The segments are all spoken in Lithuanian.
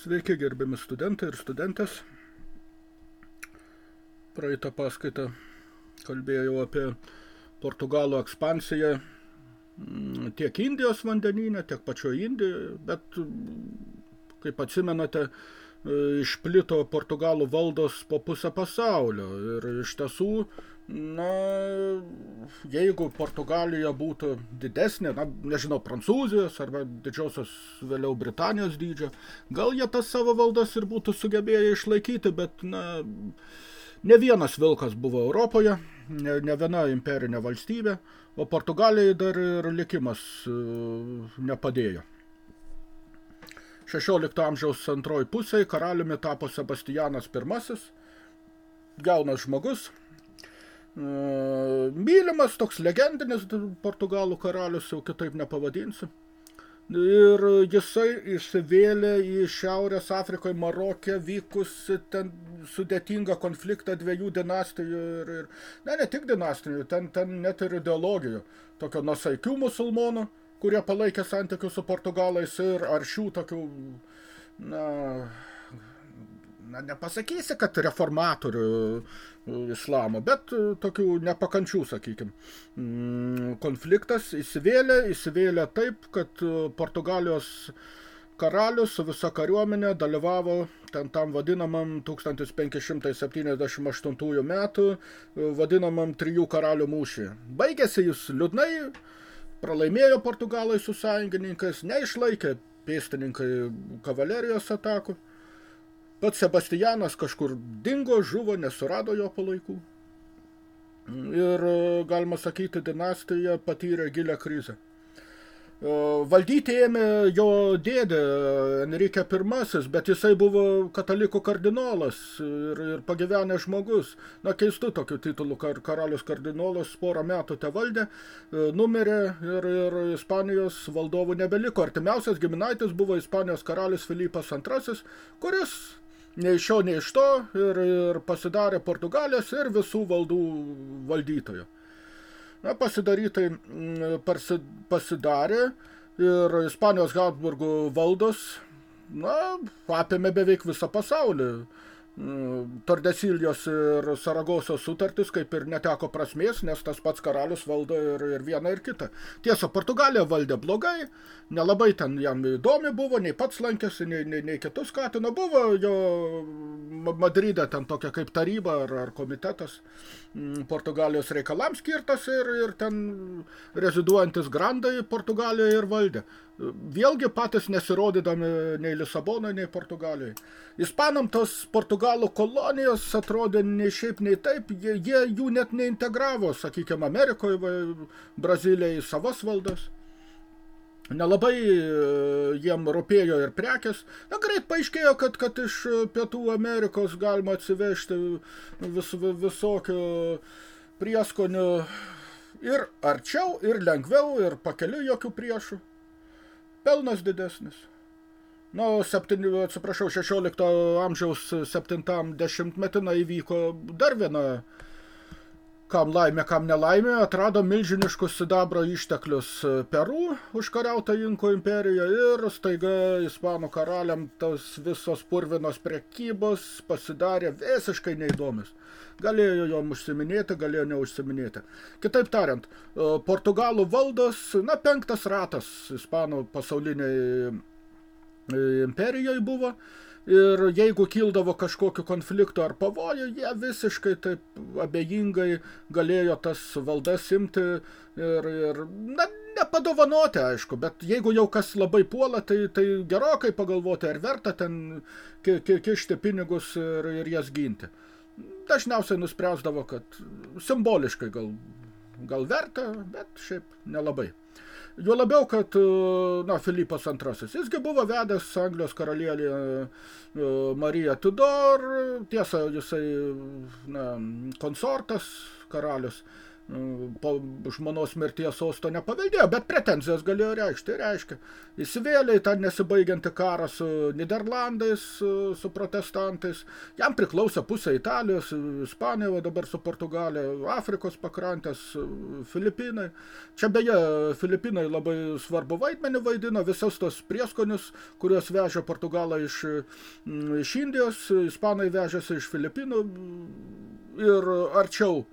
Sveiki, gerbiami studentai ir studentės. Praeitą paskaitą kalbėjau apie Portugalų ekspansiją mm, tiek Indijos vandenyne, tiek pačioje Indijoje, bet, kaip atsimenate, išplito Portugalų valdos po pusę pasaulio ir iš tiesų Na, jeigu Portugalija būtų didesnė, na, nežinau, Prancūzijos arba didžiosios vėliau Britanijos dydžio, gal jie tas savo valdas ir būtų sugebėję išlaikyti, bet, na, ne vienas vilkas buvo Europoje, ne, ne viena imperinė valstybė, o Portugalijai dar ir likimas uh, nepadėjo. 16 amžiaus antroji pusėje karaliumi tapo Sebastianas I, jaunas žmogus, mylimas, toks legendinis portugalų karalius, jau kitaip nepavadinsiu. Ir jisai įsivėlė į Šiaurės Afrikoje Marokė vykusi ten sudėtingą konfliktą dviejų dinastijų ir, ir ne, ne tik dinastijų, ten, ten net ir ideologijų, tokio nusaikių musulmonų, kurie palaikė santykius su portugalais ir aršių tokių, na, na, nepasakysi, kad reformatorių islamo, bet e, tokių nepakančių, sakykime. Konfliktas įsivėlė, įsivėlė taip, kad e, Portugalijos karalius su visa kariuomenė dalyvavo ten tam vadinamam 1578 metų vadinamam trijų karalių mūšį. Baigėsi jis liūdnai, pralaimėjo Portugalai su sąjungininkais, neišlaikė pėstininkai kavalerijos atakų. Pats Sebastianas kažkur dingo, žuvo, nesurado jo palaikų. Ir, galima sakyti, dinastija patyrė gilę krizę. Valdyti ėmė jo dėdė Enrique I, bet jisai buvo katalikų kardinolas ir, ir pagyvenęs žmogus. Na, keistu tokiu titulu, kar, karalius kardinolas porą metų te valdė, numirė ir, ir Ispanijos valdovų nebeliko. Artimiausias giminaitis buvo Ispanijos karalius Filipas II, kuris nei iš šio, nei iš to ir, ir pasidarė Portugalės ir visų valdų valdytojo. Na, pasidarytai mm, parsi, pasidarė ir Ispanijos Habsburgų valdos, na, apėmė beveik visą pasaulį. Mm, Tordesilijos ir Saragosos sutartis kaip ir neteko prasmės, nes tas pats karalius valdo ir, ir vieną ir kitą. Tiesa, Portugalija valdė blogai, nelabai ten jam įdomi buvo, nei pats lankėsi, nei, nei, nei kitus skatino. Buvo jo Madride ten tokia kaip taryba ar, ar komitetas mm, Portugalijos reikalams skirtas ir, ir ten reziduojantis grandai Portugalijoje ir valdė. Vėlgi patys nesirodydami nei Lisabonoje, nei Portugalijoje. Ispanam tos Portugalų kolonijos atrodė nei šiaip, nei taip, jie, jie jų net neintegravo, sakykime, Amerikoje, Brazilijai savas valdas. Nelabai e, jiem rūpėjo ir prekės. Na, greit paaiškėjo, kad, kad iš Pietų Amerikos galima atsivežti vis, visokių prieskonių ir arčiau, ir lengviau, ir pakeliu jokių priešų pelnas didesnis. Nu, septyni, atsiprašau, 16 amžiaus 70 metina įvyko dar viena, kam laimė, kam nelaimė, atrado milžiniškus sidabro išteklius Peru užkariautą Inko imperiją ir staiga ispanų karaliam tos visos purvinos prekybos pasidarė visiškai neįdomis. Galėjo jom užsiminėti, galėjo neužsiminėti. Kitaip tariant, e, Portugalų valdos, na, penktas ratas ispanų pasauliniai e, imperijoje buvo. Ir jeigu kildavo kažkokiu konfliktu ar pavoju, jie visiškai taip abejingai galėjo tas valdas imti ir, ir na, nepadovanoti, aišku, bet jeigu jau kas labai puola, tai, tai gerokai pagalvoti, ar verta ten ki ki kišti pinigus ir, ir jas ginti dažniausiai nuspręsdavo, kad simboliškai gal, gal verta, bet šiaip nelabai. Jo labiau, kad na, Filipas II, jisgi buvo vedęs Anglijos karalienį e, Mariją Tudor, tiesa, jisai na, konsortas, karalius, po žmonos mirties sosto nepaveldėjo, bet pretenzijas galėjo reikšti. Reiškia, įsivėlė į tą nesibaigiantį karą su Niderlandais, su protestantais. Jam priklausė pusė Italijos, Ispanija, dabar su Portugalija, Afrikos pakrantės, Filipinai. Čia beje, Filipinai labai svarbu vaidmenį vaidino, visus tos prieskonius, kuriuos vežė Portugalą iš, iš Indijos, Ispanai vežėsi iš Filipinų ir arčiau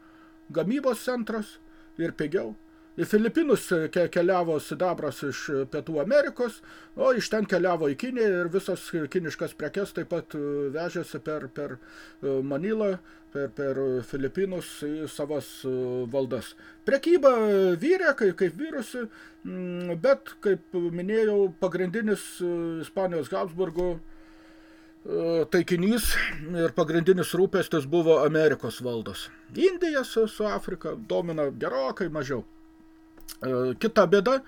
gamybos centras ir pigiau. Į Filipinus keliavo sidabras iš Pietų Amerikos, o iš ten keliavo į Kiniją ir visas kiniškas prekes taip pat e, vežėsi per, per e, Manilą, per, per Filipinus į savas e, valdas. Prekyba vyrė, kaip, kaip vyrusi, bet, kaip minėjau, pagrindinis Ispanijos Habsburgo taikinys ir pagrindinis rūpestis buvo Amerikos valdos. Indija su, su Afrika domina gerokai mažiau. E, kita bėda,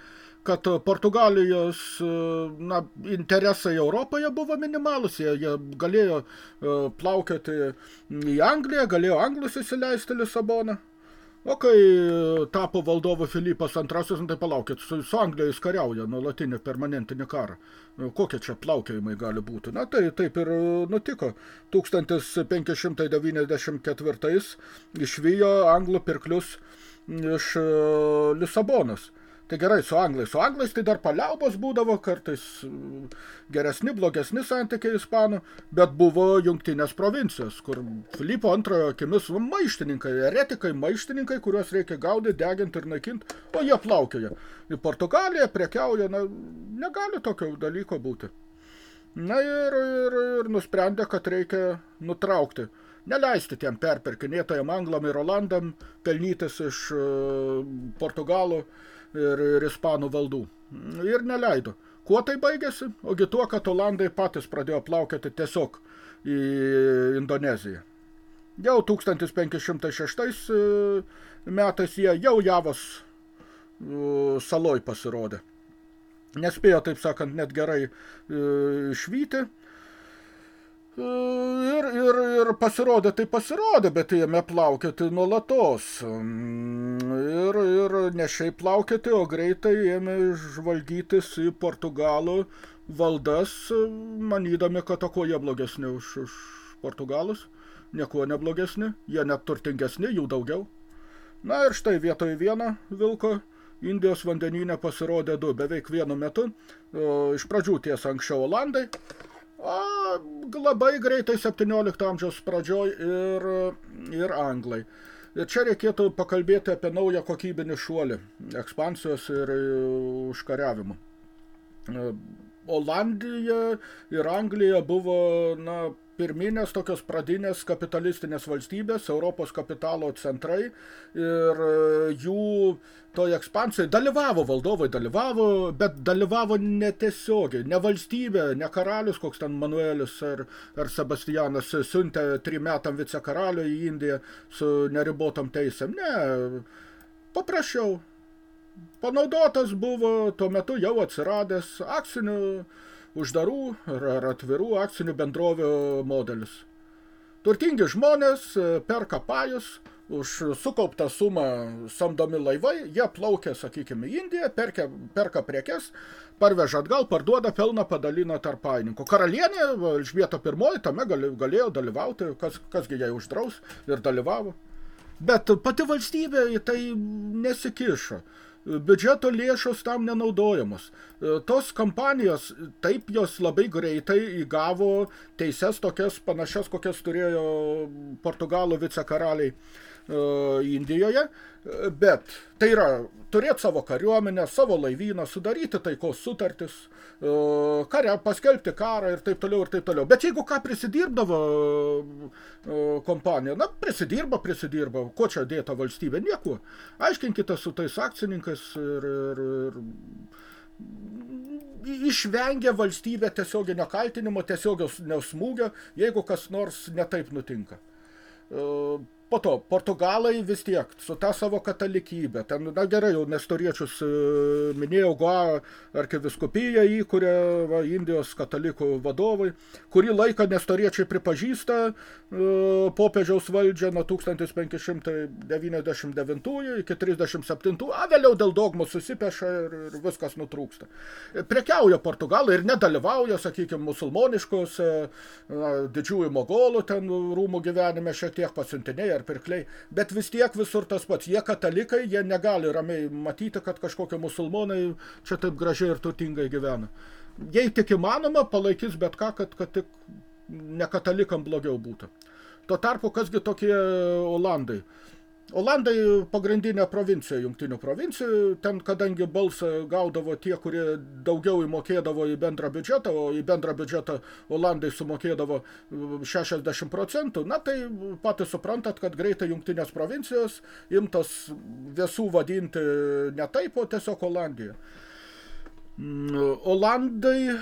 kad Portugalijos e, na, interesai Europoje buvo minimalus, jie, jie galėjo e, plaukioti į Angliją, galėjo anglus įsileisti Lisaboną, O kai tapo valdovu Filipas antrasis, nu, tai palaukit, su, su Anglija jis kariauja nuolatinį permanentinį karą. Kokie čia plaukiojimai gali būti? Na tai taip ir nutiko. 1594 išvijo anglų pirklius iš Lisabonos. Tai gerai, su anglais. Su anglais tai dar paliaubos būdavo, kartais mm, geresni, blogesni santykiai ispanų, bet buvo jungtinės provincijos, kur Filipo antrojo akimis maištininkai, eretikai, maištininkai, kuriuos reikia gaudyti, deginti ir naikinti, o jie plaukioja. Į Portugaliją prekiauja, na, negali tokio dalyko būti. Na ir, ir, ir nusprendė, kad reikia nutraukti neleisti tiem perperkinėtojam anglam ir olandam pelnytis iš uh, Portugalų ir, ir ispanų valdų. Ir neleido. Kuo tai baigėsi? Ogi tuo, kad Olandai patys pradėjo plaukioti tiesiog į Indoneziją. Jau 1506 e, metais jie jau Javos e, saloj pasirodė. Nespėjo, taip sakant, net gerai e, išvyti, Ir, ir, ir pasirodė, tai pasirodė, bet jame plaukėti nuolatos. Ir, ir ne šiaip plaukėti, o greitai ėmė žvalgytis į Portugalų valdas, manydami, kad o jie blogesni už, už Portugalus. Niekuo neblogesni, jie net turtingesni, jų daugiau. Na ir štai vietoj vieno vilko Indijos vandenyne pasirodė du beveik vienu metu. Iš pradžių tiesa anksčiau Olandai, A, labai greitai 17 amžiaus pradžioj ir, ir anglai. Ir čia reikėtų pakalbėti apie naują kokybinį šuolį ekspansijos ir užkariavimo. Olandija ir Anglija buvo na, pirminės tokios pradinės kapitalistinės valstybės, Europos kapitalo centrai. Ir e, jų toje ekspansijoje dalyvavo, valdovai dalyvavo, bet dalyvavo netiesiogiai, ne valstybė, ne karalius, koks ten Manuelis ar, ar Sebastianas siuntė trim metam vicekaralių į Indiją su neribotom teisėm, ne, paprasčiau. Panaudotas buvo tuo metu jau atsiradęs akcinių uždarų ar atvirų akcinių bendrovių modelis. Turtingi žmonės e, perka pajus, už sukauptą sumą samdomi laivai, jie plaukia, sakykime, į Indiją, perka, perka prekes, parveža atgal, parduoda pelną, padalina tarp paininkų. Karalienė, Elžbieta I, tame galėjo dalyvauti, kas, kasgi jai uždraus ir dalyvavo. Bet pati valstybė į tai nesikišo biudžeto lėšos tam nenaudojamos. E, tos kampanijos, taip jos labai greitai įgavo teises tokias panašias, kokias turėjo Portugalų vicekaraliai Indijoje, e, bet tai yra turėti savo kariuomenę, savo laivyną, sudaryti taikos sutartis, e, kare, paskelbti karą ir taip toliau ir taip toliau. Bet jeigu ką prisidirbdavo kompanija, na, prisidirba, prisidirba, ko čia dėta valstybė, nieko. Aiškinkite su tais akcininkais ir, ir, ir išvengia valstybė tiesioginio kaltinimo, tiesioginio smūgio, jeigu kas nors netaip nutinka. Po to, portugalai vis tiek, su ta savo katalikybė, ten, na gerai, jau nestoriečius e, minėjau, Goa arkiviskupija įkuria va, Indijos katalikų vadovai, kurį laiką nestoriečiai pripažįsta e, popiežiaus valdžią nuo 1599 iki 37, a vėliau dėl dogmų susipeša ir, ir viskas nutrūksta. Prekiauja portugalai ir nedalyvauja, sakykime, musulmoniškos didžiųjų mogolų ten rūmų gyvenime šiek tiek pasiuntinėja ar pirkliai, bet vis tiek visur tas pats. Jie katalikai, jie negali ramiai matyti, kad kažkokie musulmonai čia taip gražiai ir turtingai gyvena. Jei tik įmanoma, palaikys bet ką, kad, kad tik ne katalikam blogiau būtų. Tuo tarpu, kasgi tokie Olandai? Olandai pagrindinė provincija, jungtinių provincijų, ten kadangi balsą gaudavo tie, kurie daugiau įmokėdavo į bendrą biudžetą, o į bendrą biudžetą Olandai sumokėdavo 60 procentų, na tai patys suprantat, kad greitai jungtinės provincijos imtas visų vadinti ne taip, o tiesiog Olandija. Mm, Olandai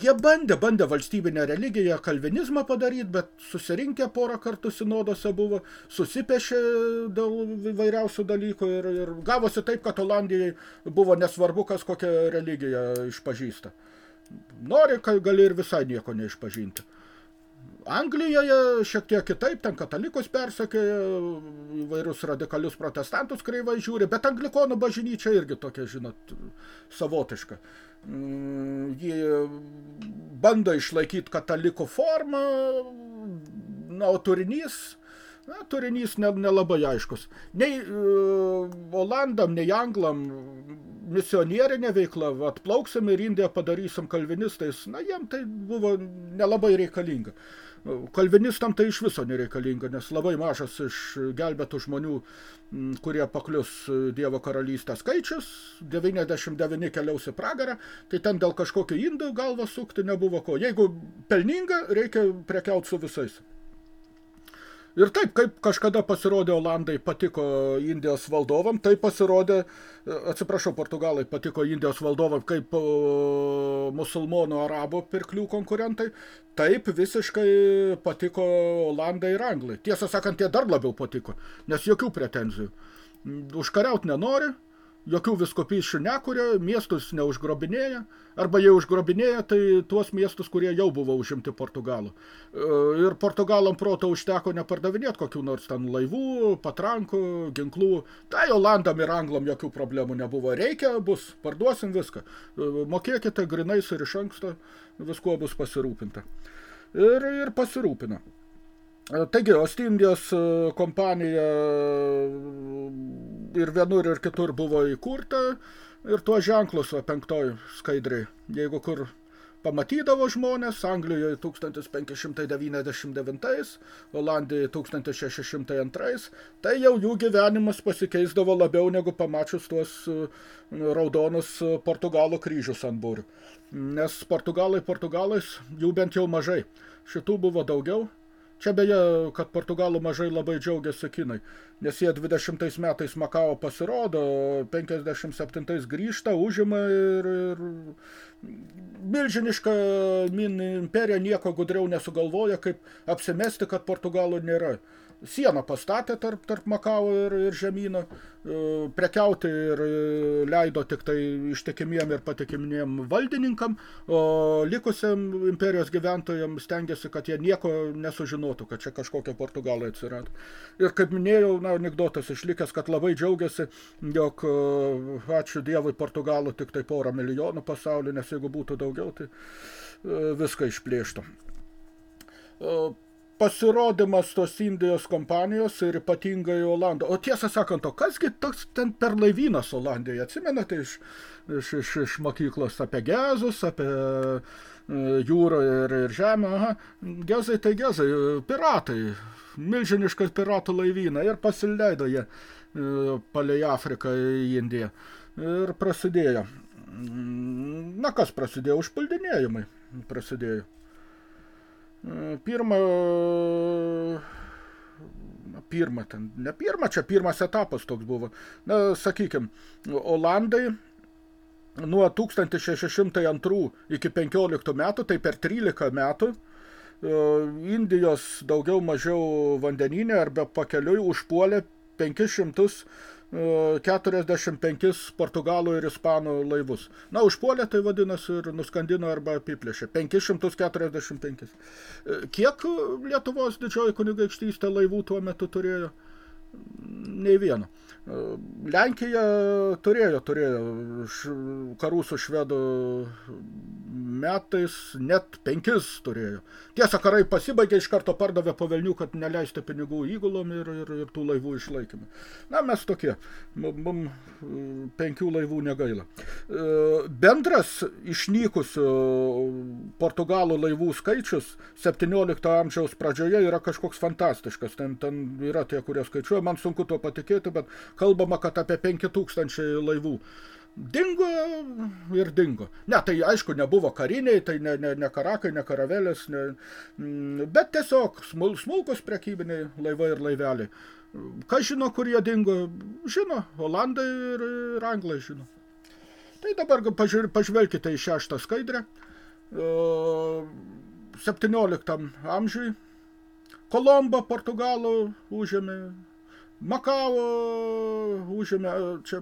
jie bandė, bandė valstybinę religiją, kalvinizmą padaryti, bet susirinkę porą kartų sinodose buvo, susipešė dėl įvairiausių dalykų ir, ir gavosi taip, kad Olandijai buvo nesvarbu, kas kokią religiją išpažįsta. Nori, kai gali ir visai nieko neišpažinti. Anglijoje šiek tiek kitaip, ten katalikus persekioja, įvairius radikalius protestantus kreivai žiūri, bet anglikonų bažnyčia irgi tokia, žinot, savotiška. Mm, ji bando išlaikyti katalikų formą, na, o turinys, na, turinys nelabai ne, aiškus. Nei uh, Olandam, nei Anglam misionierinė veikla, atplauksim ir Indiją padarysim kalvinistais, na, jiem tai buvo nelabai reikalinga. Kalvinistam tai iš viso nereikalinga, nes labai mažas iš gelbėtų žmonių, kurie paklius Dievo karalystę skaičius, 99 keliaus į pragarą, tai ten dėl kažkokio indų galvą sukti nebuvo ko. Jeigu pelninga, reikia prekiauti su visais. Ir taip, kaip kažkada pasirodė Olandai patiko Indijos valdovam, tai pasirodė, atsiprašau, Portugalai patiko Indijos valdovam kaip musulmonų arabų pirklių konkurentai, taip visiškai patiko Olandai ir Anglai. Tiesą sakant, jie dar labiau patiko, nes jokių pretenzijų. Užkariaut nenori, jokių viskupysčių nekuria, miestus neužgrobinėja, arba jie užgrobinėja, tai tuos miestus, kurie jau buvo užimti Portugalų. E, ir Portugalam proto užteko nepardavinėti kokių nors ten laivų, patrankų, ginklų. Tai Olandam ir Anglam jokių problemų nebuvo. Reikia, bus, parduosim viską. E, mokėkite grinais ir iš anksto, viskuo bus pasirūpinta. Ir, ir pasirūpina. E, taigi, Ostindijos kompanija ir vienur ir kitur buvo įkurta ir tuo ženklus va, penktoj skaidriai. Jeigu kur pamatydavo žmonės, Anglijoje 1599, Olandijoje 1602, tai jau jų gyvenimas pasikeisdavo labiau negu pamačius tuos raudonus Portugalų kryžius ant būrių. Nes Portugalai Portugalais jų bent jau mažai. Šitų buvo daugiau, Čia beje, kad Portugalų mažai labai džiaugiasi kinai, nes jie 20 metais Makao pasirodo, 57 grįžta, užima ir, ir milžiniška min imperija nieko gudriau nesugalvoja, kaip apsimesti, kad Portugalų nėra sieną pastatė tarp, tarp Makao ir, ir žemyną, e, prekiauti ir e, leido tik tai ištikimiem ir patikimiem valdininkam, o likusiam imperijos gyventojam stengiasi, kad jie nieko nesužinotų, kad čia kažkokie portugalai atsirado. Ir kaip minėjau, na, anekdotas išlikęs, kad labai džiaugiasi, jog e, ačiū Dievui Portugalų tik tai porą milijonų pasaulyje, nes jeigu būtų daugiau, tai viską išplėštų pasirodymas tos Indijos kompanijos ir ypatingai Olando. O tiesą sakant, o kasgi toks ten per laivynas Olandijoje? Atsimenate iš, iš, iš, iš mokyklos apie gezus, apie e, jūrą ir, ir žemę. Aha. Gezai tai gezai, piratai, milžiniškas piratų laivyną ir pasileido jie e, palei Afriką į Indiją. Ir prasidėjo. Na kas prasidėjo? Užpuldinėjimai prasidėjo. Pirma, pirma, ten, ne pirma, čia pirmas etapas toks buvo. Na, sakykim, Olandai nuo 1602 iki 15 metų, tai per 13 metų, Indijos daugiau mažiau vandeninė arba pakeliui užpuolė 500 45 portugalų ir ispanų laivus. Na, užpuolė tai vadinasi ir nuskandino arba apiplėšė. 545. Kiek Lietuvos didžioji kunigaikštystė laivų tuo metu turėjo? Nei vieno. Lenkija turėjo, turėjo karų su švedų metais, net penkis turėjo. Tiesa, karai pasibaigė, iš karto pardavė po velnių, kad neleisti pinigų įgulom ir, ir, ir tų laivų išlaikymą. Na, mes tokie, mum penkių laivų negaila. Bendras išnykusių portugalų laivų skaičius 17 amžiaus pradžioje yra kažkoks fantastiškas. Ten, ten yra tie, kurie skaičiuoja, man sunku tuo patikėti, bet kalbama, kad apie 5000 laivų dingo ir dingo. Ne, tai aišku, nebuvo kariniai, tai ne, ne, ne karakai, ne karavelės, ne, bet tiesiog smul, smulkus prekybiniai laivai ir laiveliai. Kas žino, kur jie dingo? Žino, Olandai ir, ir Anglai žino. Tai dabar pažiūr, pažvelkite į šeštą skaidrę. 17 amžiui Kolomba Portugalų užėmė Makao užėmė, čia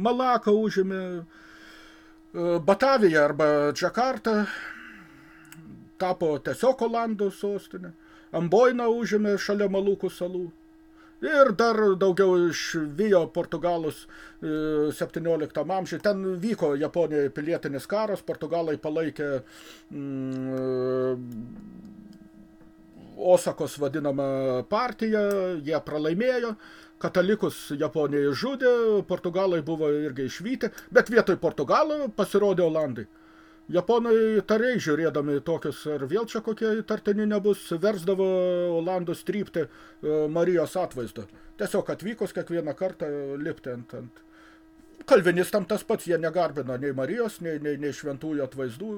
Malaka užėmė, Batavija arba Džakarta tapo tiesiog Olandų sostinė, Amboina užėmė šalia Malūkų salų. Ir dar daugiau išvijo Portugalus 17 amžiui. Ten vyko Japonijoje pilietinis karas, Portugalai palaikė mm, Osakos vadinamą partiją, jie pralaimėjo, katalikus Japonijai žudė, Portugalai buvo irgi išvyti, bet vietoj Portugalų pasirodė Olandai. Japonai tariai žiūrėdami tokius, ar vėl čia kokie įtartini nebus, versdavo Olandus trypti Marijos atvaizdą. Tiesiog atvykus kiekvieną kartą lipti ant, ant. Kalvinistam tas pats, jie negarbina nei Marijos, nei, nei, nei šventųjų atvaizdų,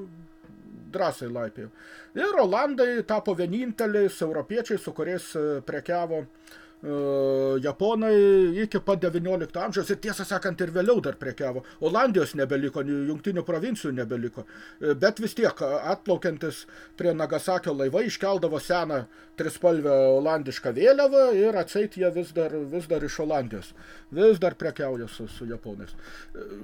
drąsiai laipėjo. Ir Olandai tapo vieninteliais europiečiai, su kuriais prekiavo uh, Japonai iki pat 19 amžiaus ir tiesą sakant ir vėliau dar prekiavo. Olandijos nebeliko, jungtinių provincijų nebeliko. Bet vis tiek atplaukiantis prie Nagasakio laivai iškeldavo seną trispalvę olandišką vėliavą ir atseit jie vis dar, vis dar iš Olandijos. Vis dar prekiauja su, su japonais.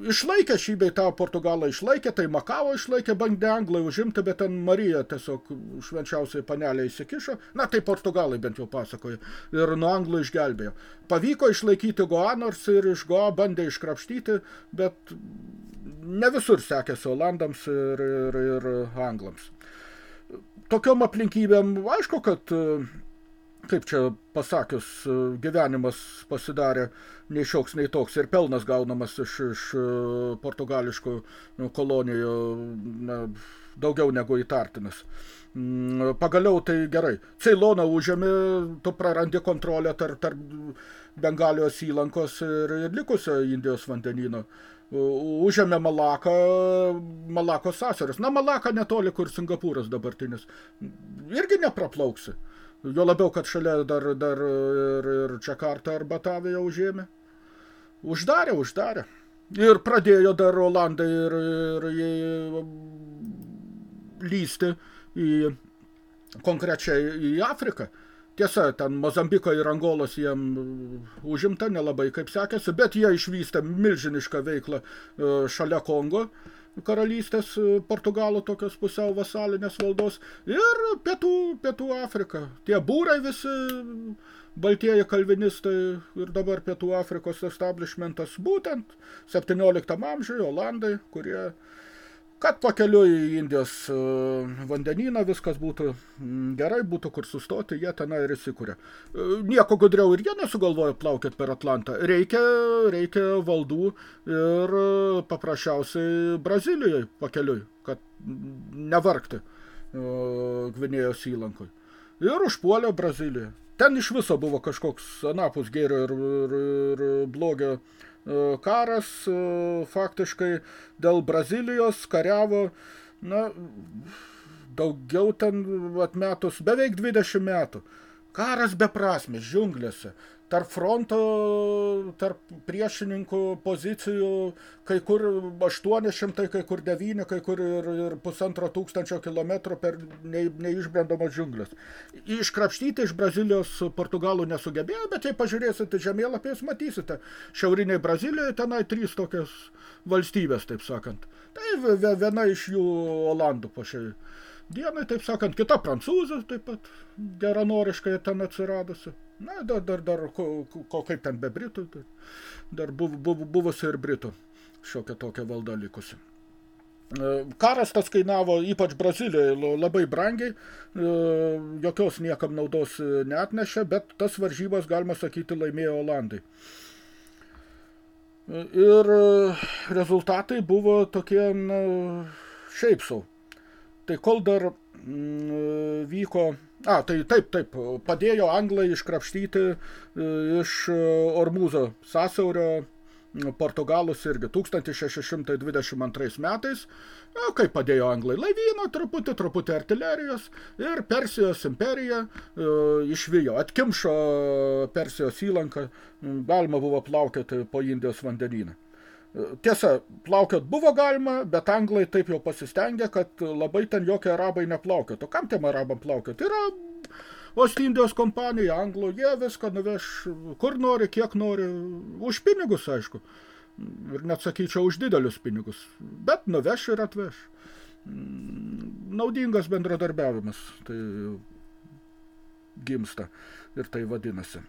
Išlaikė šį bei tą Portugalą išlaikė, tai Makavo išlaikė, bandė Anglai užimti, bet ten Marija tiesiog švenčiausiai panelė įsikišo. Na, tai Portugalai bent jau pasakoja. Ir nuo Anglų išgelbėjo. Pavyko išlaikyti Goa, nors ir iš Goa bandė iškrapštyti, bet ne visur sekėsi Olandams ir, ir, ir Anglams. Tokiom aplinkybėm, aišku, kad, kaip čia pasakius, gyvenimas pasidarė nei šioks, nei toks ir pelnas gaunamas iš, iš portugališkų kolonijų na, daugiau negu įtartinas. Mm, pagaliau tai gerai. Ceiloną užėmė, tu prarandi kontrolę tarp, tarp Bengalijos įlankos ir, ir likusio Indijos vandenyno. Užėmė Malaką, Malakos sąsiaris. Na, Malaka netoli, kur Singapūras dabartinis. Irgi nepraplauksi. Jo labiau, kad šalia dar, dar ir, ir Čakartą ar Bataviją užėmė. Uždarė, uždarė. Ir pradėjo dar Olandai ir, ir, ir lysti į konkrečiai į Afriką. Tiesa, ten Mozambiko ir Angolos jiem užimta nelabai kaip sekėsi, bet jie išvystė milžinišką veiklą šalia Kongo karalystės Portugalų tokios pusiau vasalinės valdos ir pietų, pietų Afrika. Tie būrai visi baltieji kalvinistai ir dabar pietų Afrikos establishmentas būtent 17 amžiuje Olandai, kurie kad pakeliu į Indijos e, vandenyną viskas būtų gerai, būtų kur sustoti, jie tenai ir įsikūrė. E, nieko gudriau ir jie nesugalvojo plaukėt per Atlantą. Reikia, reikia valdų ir e, paprasčiausiai Brazilijai pakeliui, kad nevargti Gvinėjos įlankoj. Ir užpuolė Braziliją. Ten iš viso buvo kažkoks anapus gėrio ir, ir, ir blogio uh, karas e, faktiškai dėl Brazilijos kariavo, na, daugiau ten atmetus, beveik 20 metų. Karas beprasmis, džiunglėse. Tarp fronto, tarp priešininkų pozicijų, kai kur 800, kai kur 9, kai kur ir, ir pusantro tūkstančio kilometrų per nei, neišbrendamos džiunglės. Iškrapštyti iš Brazilijos Portugalų nesugebėjo, bet jei pažiūrėsite žemėlapės, matysite, šiauriniai Brazilijoje tenai trys tokios valstybės, taip sakant. Tai viena iš jų Olandų po šiai dienai, taip sakant, kita prancūzų taip pat geranoriškai ten atsiradusi. Na, dar, dar, dar ko, ko kaip ten be Britų, tai dar buv, buv, buvusi ir Britų šiokia tokia valda likusi. E, karas tas kainavo ypač Brazilijoje labai brangiai, e, jokios niekam naudos neatnešė, bet tas varžybas, galima sakyti, laimėjo Olandai. E, ir rezultatai buvo tokie, na, šiaip sau. Tai kol dar mm, vyko... A, tai taip, taip, padėjo anglai iškrapštyti e, iš Ormūzo sąsiaurio Portugalus irgi 1622 metais, o kaip padėjo anglai laivyno, truputį, truputį artilerijos ir Persijos imperija e, išvijo, atkimšo Persijos įlanką, galima buvo plaukėti po Indijos vandenyną. Tiesa, plaukiot buvo galima, bet anglai taip jau pasistengė, kad labai ten jokie arabai neplaukiot. O kam tiem arabam plaukiot? Yra Ostindijos kompanija, anglų, jie viską nuveš kur nori, kiek nori, už pinigus, aišku. Ir net sakyčiau, už didelius pinigus. Bet nuveš ir atveš. Naudingas bendradarbiavimas. Tai gimsta ir tai vadinasi.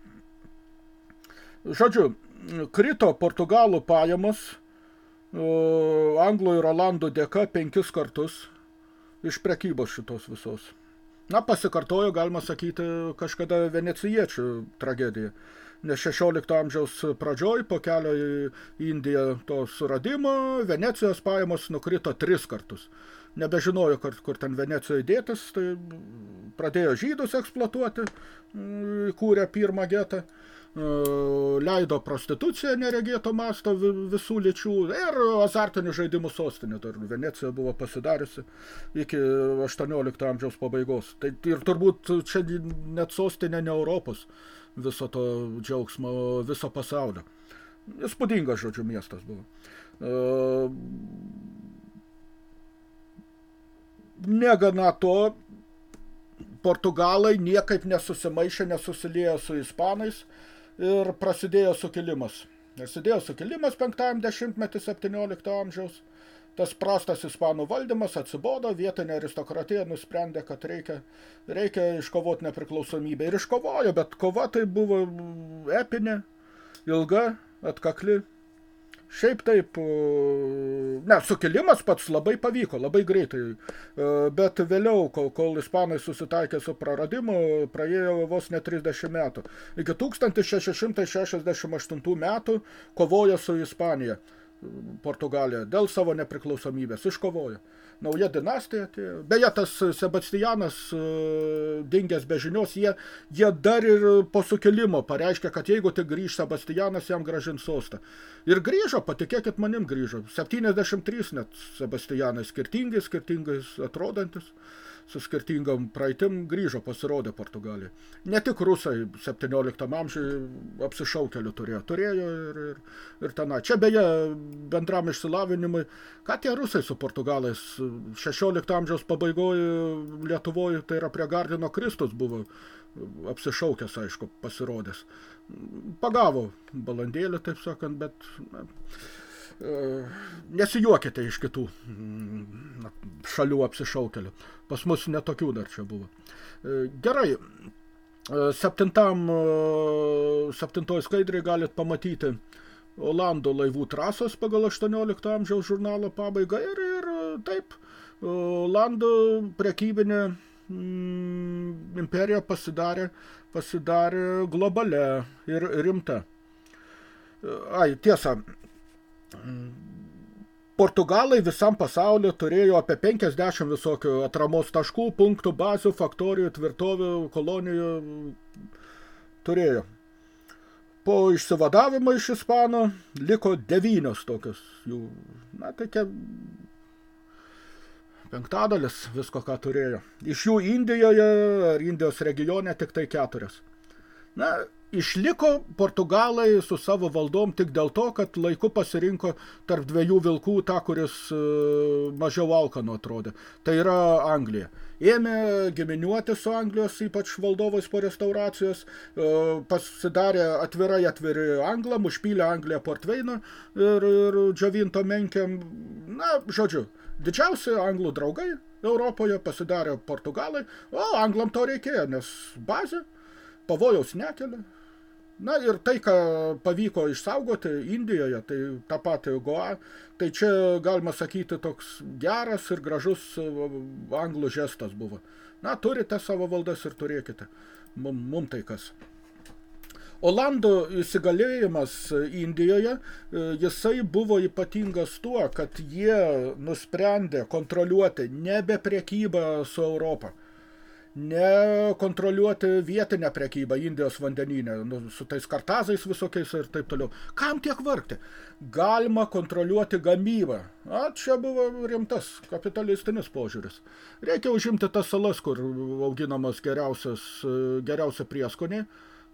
Žodžiu, krito Portugalų pajamos anglų ir olandų dėka penkis kartus iš prekybos šitos visos. Na, pasikartojo, galima sakyti, kažkada venecijiečių tragedija. Nes 16 amžiaus pradžioj, po kelio į Indiją to suradimo, Venecijos pajamos nukrito tris kartus. Nebežinojo, kur, kur ten Venecijoje dėtis, tai pradėjo žydus eksploatuoti, kūrė pirmą getą. E, leido prostituciją neregėto masto visų lyčių ir azartinių žaidimų sostinė. Dar Venecija buvo pasidariusi iki 18 amžiaus pabaigos. Tai ir turbūt čia net sostinė ne Europos viso to džiaugsmo, viso pasaulio. Įspūdingas, žodžiu, miestas buvo. E, negana to, Portugalai niekaip nesusimaišė, nesusiliejo su ispanais, ir prasidėjo sukilimas. Prasidėjo sukilimas 50-metį 17 amžiaus. Tas prastas ispanų valdymas atsibodo, vietinė aristokratija nusprendė, kad reikia, reikia iškovoti nepriklausomybę. Ir iškovojo, bet kova tai buvo epinė, ilga, atkakli. Šiaip taip, ne, sukilimas pats labai pavyko, labai greitai, bet vėliau, kol, kol ispanai susitaikė su praradimu, praėjo vos ne 30 metų. Iki 1668 metų kovojo su Ispanija, Portugalija, dėl savo nepriklausomybės, iškovojo nauja dinastija atėjo. Beje, tas Sebastianas e, dingęs be žinios, jie, jie dar ir po sukilimo pareiškė, kad jeigu tik grįž Sebastianas, jam gražins sostą. Ir grįžo, patikėkit manim grįžo. 73 net Sebastianai skirtingi, skirtingais atrodantis su skirtingom praeitim grįžo, pasirodė Portugalija. Ne tik rusai 17 amžiui apsišaukelių turėjo, turėjo ir, ir, ir tenai. Čia beje bendram išsilavinimui, ką tie rusai su portugalais 16 amžiaus pabaigoje Lietuvoje, tai yra prie Gardino Kristus buvo apsišaukęs, aišku, pasirodęs. Pagavo balandėlį, taip sakant, bet na, nesijuokite iš kitų mm, šalių apsišaukelių. Pas mus netokių dar čia buvo. Gerai, septintam, septintoj skaidriai galit pamatyti Olandų laivų trasos pagal 18 amžiaus žurnalo pabaigą ir, ir taip, Olandų prekybinė mm, imperija pasidarė, pasidarė globalę ir rimta. Ai, tiesa, Portugalai visam pasauliu turėjo apie 50 visokių atramos taškų, punktų, bazių, faktorijų, tvirtovių, kolonijų turėjo. Po išsivadavimo iš Ispano liko devynios tokios jų, na, tokia penktadalis visko, ką turėjo. Iš jų Indijoje ar Indijos regione tik tai keturias. Na, išliko Portugalai su savo valdom tik dėl to, kad laiku pasirinko tarp dviejų vilkų tą, kuris e, mažiau alkano atrodė. Tai yra Anglija. Ėmė giminiuoti su Anglijos, ypač valdovais po restauracijos, e, pasidarė atvirai atviri Anglam, užpylė Angliją portveiną ir, ir džiavinto menkiam. Na, žodžiu, didžiausi anglų draugai Europoje pasidarė Portugalai, o Anglam to reikėjo, nes bazė pavojaus nekelia, Na ir tai, ką pavyko išsaugoti Indijoje, tai tą patį Goa, tai čia galima sakyti toks geras ir gražus anglų žestas buvo. Na, turite savo valdas ir turėkite. Mum, mum tai kas. Olandų įsigalėjimas Indijoje, e, jisai buvo ypatingas tuo, kad jie nusprendė kontroliuoti nebe priekybą su Europą ne kontroliuoti vietinę prekybą Indijos vandenyne, nu, su tais kartazais visokiais ir taip toliau. Kam tiek vargti? Galima kontroliuoti gamybą. A, čia buvo rimtas kapitalistinis požiūris. Reikia užimti tas salas, kur auginamas geriausias, geriausia prieskonė.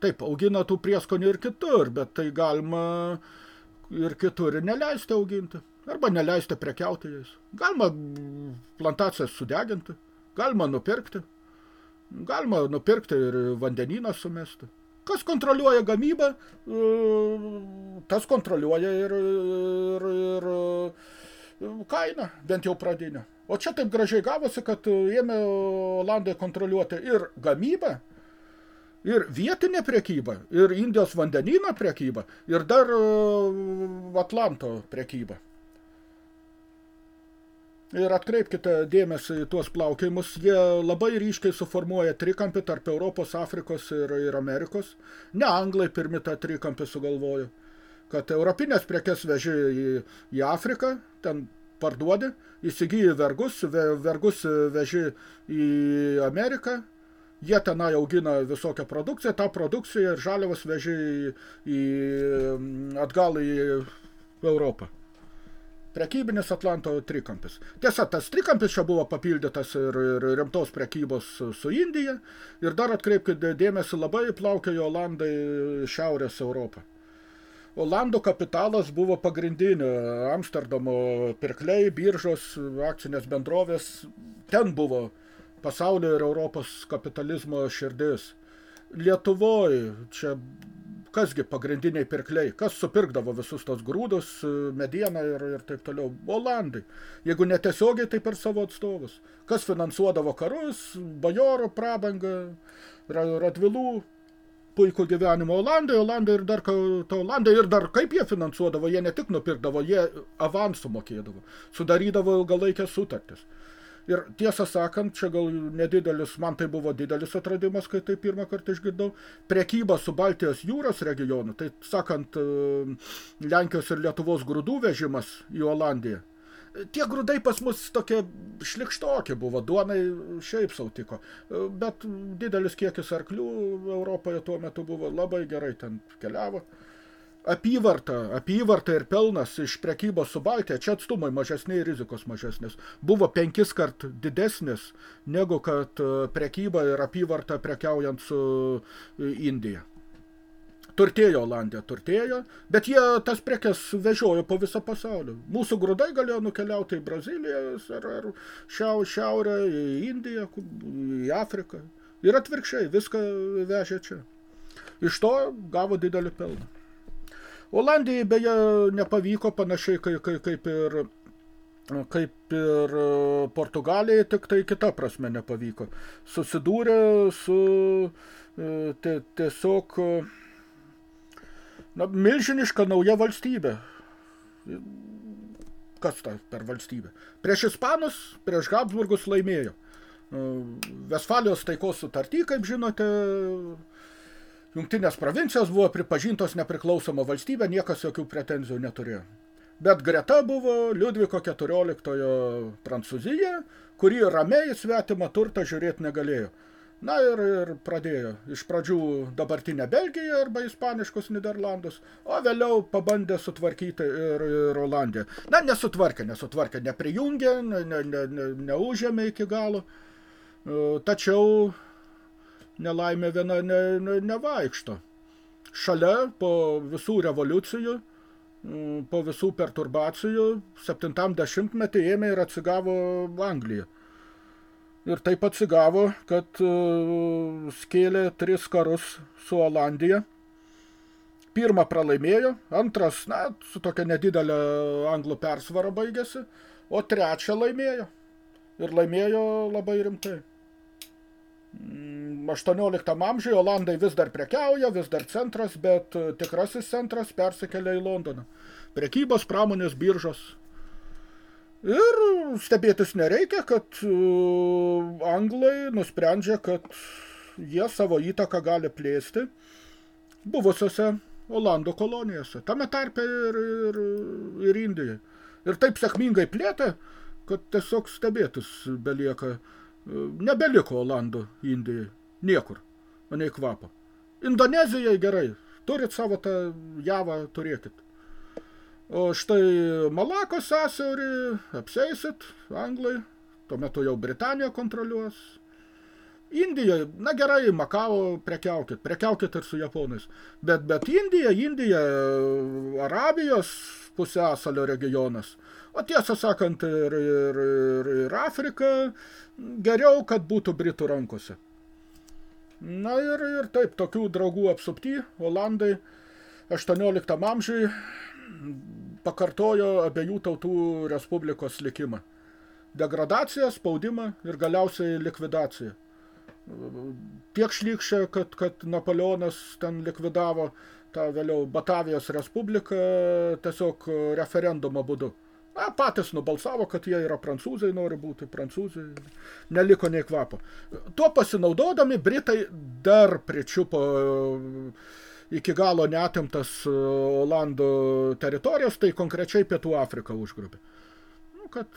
Taip, augina tų prieskonių ir kitur, bet tai galima ir kitur ir neleisti auginti. Arba neleisti prekiauti jais. Galima plantacijas sudeginti, galima nupirkti. Galima nupirkti ir vandenyną sumesti. Kas kontroliuoja gamybą, e, tas kontroliuoja ir, ir, ir e, kainą, bent jau pradinę. O čia taip gražiai gavosi, kad ėmė Olandai kontroliuoti ir gamybą, ir vietinę prekybą, ir Indijos vandenyną prekybą, ir dar e, Atlanto prekybą. Ir atkreipkite dėmesį į tuos plaukimus, jie labai ryškiai suformuoja trikampį tarp Europos, Afrikos ir, ir Amerikos. Ne anglai pirmi tą trikampį sugalvojo, kad europinės prekes veži į, į Afriką, ten parduodi, įsigyji vergus, ve, vergus veži į Ameriką, jie tenai augina visokią produkciją, tą produkciją ir žaliavas veži į, į, atgal į Europą prekybinis Atlanto trikampis. Tiesa, tas trikampis čia buvo papildytas ir, ir rimtos prekybos su Indija ir dar atkreipkite dėmesį labai plaukėjo Olandai Šiaurės Europą. Olandų kapitalas buvo pagrindinė Amsterdamo pirkliai, biržos, akcinės bendrovės. Ten buvo pasaulio ir Europos kapitalizmo širdis. Lietuvoje čia kasgi pagrindiniai pirkliai, kas supirkdavo visus tos grūdus, medieną ir, ir taip toliau. Olandai. Jeigu netiesiogiai, tai per savo atstovus. Kas finansuodavo karus, bajoro prabangą, radvilų puikų gyvenimą Olandai, Olandai ir dar, to Olandai ir dar kaip jie finansuodavo, jie ne tik nupirkdavo, jie avansų mokėdavo, sudarydavo ilgalaikės sutartis. Ir tiesą sakant, čia gal nedidelis, man tai buvo didelis atradimas, kai tai pirmą kartą išgirdau, prekyba su Baltijos jūros regionu, tai sakant, e, Lenkijos ir Lietuvos grūdų vežimas į Olandiją. Tie grūdai pas mus tokie šlikštokie buvo, duonai šiaip sautiko, e, bet didelis kiekis arklių Europoje tuo metu buvo labai gerai ten keliavo apyvarta, apyvarta ir pelnas iš prekybos su Baltija, čia atstumai mažesni ir rizikos mažesnis, buvo penkis kart didesnis negu kad e, prekyba ir apyvarta prekiaujant su e, Indija. Turtėjo Olandija, turtėjo, bet jie tas prekes vežiojo po visą pasaulį. Mūsų grūdai galėjo nukeliauti į Braziliją ar, ar šiau, šiaurę, į Indiją, į Afriką. Ir atvirkščiai, viską vežė čia. Iš to gavo didelį pelną. Olandijai beje nepavyko panašiai kaip, kaip, kaip ir kaip ir Portugalijai, tik tai kita prasme nepavyko. Susidūrė su te, tiesiog na, milžiniška nauja valstybė. Kas ta per valstybė? Prieš Ispanus, prieš Habsburgus laimėjo. Vesfalijos taikos sutartį, kaip žinote, Jungtinės provincijos buvo pripažintos nepriklausoma valstybė, niekas jokių pretenzijų neturėjo. Bet greta buvo Liudviko XIV Prancūzija, kuri ramiai svetimą turtą žiūrėti negalėjo. Na ir, ir pradėjo iš pradžių dabartinę Belgiją arba ispaniškus Niderlandus, o vėliau pabandė sutvarkyti ir, ir Olandiją. Na, nesutvarkė, nesutvarkė, neprijungė, ne, ne, ne, neužėmė iki galo, tačiau nelaimė viena ne, ne, nevaikšto. šalia po visų revoliucijų, mm, po visų perturbacijų, 70-metį ėmė ir atsigavo Anglija. Ir taip atsigavo, kad uh, skėlė tris karus su Olandija. Pirmą pralaimėjo, antras, na, su tokia nedidelė anglų persvara baigėsi, o trečią laimėjo. Ir laimėjo labai rimtai. 18 mm, amžiuje Olandai vis dar prekiauja, vis dar centras, bet e, tikrasis centras persikelia į Londoną. Prekybos, pramonės, biržos. Ir stebėtis nereikia, kad e, anglai nusprendžia, kad jie savo įtaką gali plėsti buvusiose Olandų kolonijose, tame tarpe ir, ir, ir Indijai. Ir taip sėkmingai plėtė, kad tiesiog stebėtis belieka. Nebeliko Olandų Indijai. Niekur. O nei kvapo. Indonezijai gerai. Turit savo tą javą, turėkit. O štai Malako sąsiaurį apseisit, anglai. Tuo metu jau Britanija kontroliuos. Indija, na gerai, Makao prekiaukit, prekiaukit ir su japonais. Bet, bet Indija, Indija, Arabijos pusėsalio regionas. O tiesą sakant, ir, ir, ir, ir Afrika geriau, kad būtų Britų rankose. Na ir, ir taip, tokių draugų apsupty, Olandai 18 amžiui pakartojo abiejų tautų respublikos likimą. Degradaciją, spaudimą ir galiausiai likvidaciją tiek šlykščia, kad, kad Napoleonas ten likvidavo tą vėliau Batavijos Respubliką tiesiog referendumo būdu. Na, patys nubalsavo, kad jie yra prancūzai, nori būti prancūzai, neliko nei kvapo. Tuo pasinaudodami Britai dar pričiupo iki galo neatimtas Olandų teritorijos, tai konkrečiai Pietų Afriką užgrubė. Nu, kad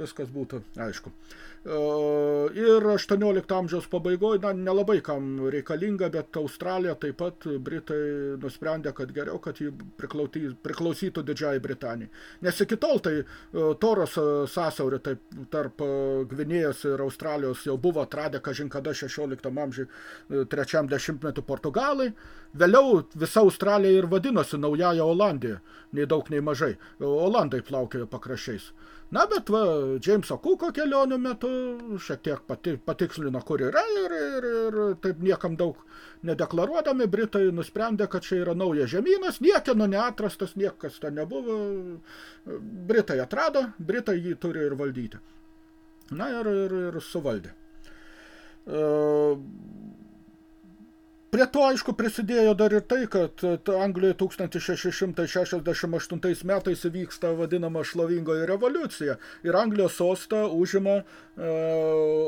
viskas būtų aišku. Ir 18 amžiaus pabaigoje, na, nelabai kam reikalinga, bet Australija taip pat Britai nusprendė, kad geriau, kad jį priklausytų Didžiai Britanijai. Nes iki tol tai Toros sąsaurį taip, tarp Gvinėjos ir Australijos jau buvo atradę, kažin kada 16 amžiui trečiam dešimtmetį Portugalai. Vėliau visa Australija ir vadinosi Naująją Olandiją, nei daug, nei mažai. Olandai plaukėjo pakraščiais. Na, bet va, Džeimso Kuko kelionių metu šiek tiek pati, patikslino, kur yra ir, ir, ir taip niekam daug nedeklaruodami, Britai nusprendė, kad čia yra naujas žemynas, niekieno neatrastas, niekas ten nebuvo. Britai atrado, Britai jį turi ir valdyti. Na ir, ir, ir suvaldė. Uh, Prie to, aišku, prisidėjo dar ir tai, kad Anglijoje 1668 metais įvyksta vadinama šlovingoji revoliucija ir Anglijos sostą užima e,